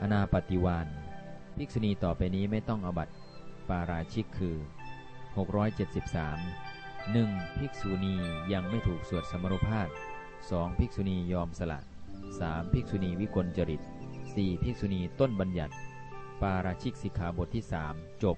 อนาปฏิวานภิกษุณีต่อไปนี้ไม่ต้องอบัตปาราชิกคือ 673 1. ภิกษุณียังไม่ถูกสวดสมรุภาพ 2. ภิกษุณียอมสละ 3. ภิกษุณีวิกลจริต 4. ภิกษุณีต้นบัญญัติ ปาราชิกสิกขาบทที่ 3 จบ